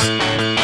Música